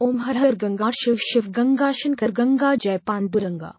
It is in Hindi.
ओम हर हर गंगा शिव शिव गंगा शंकर गंगा जय पांडुरंगा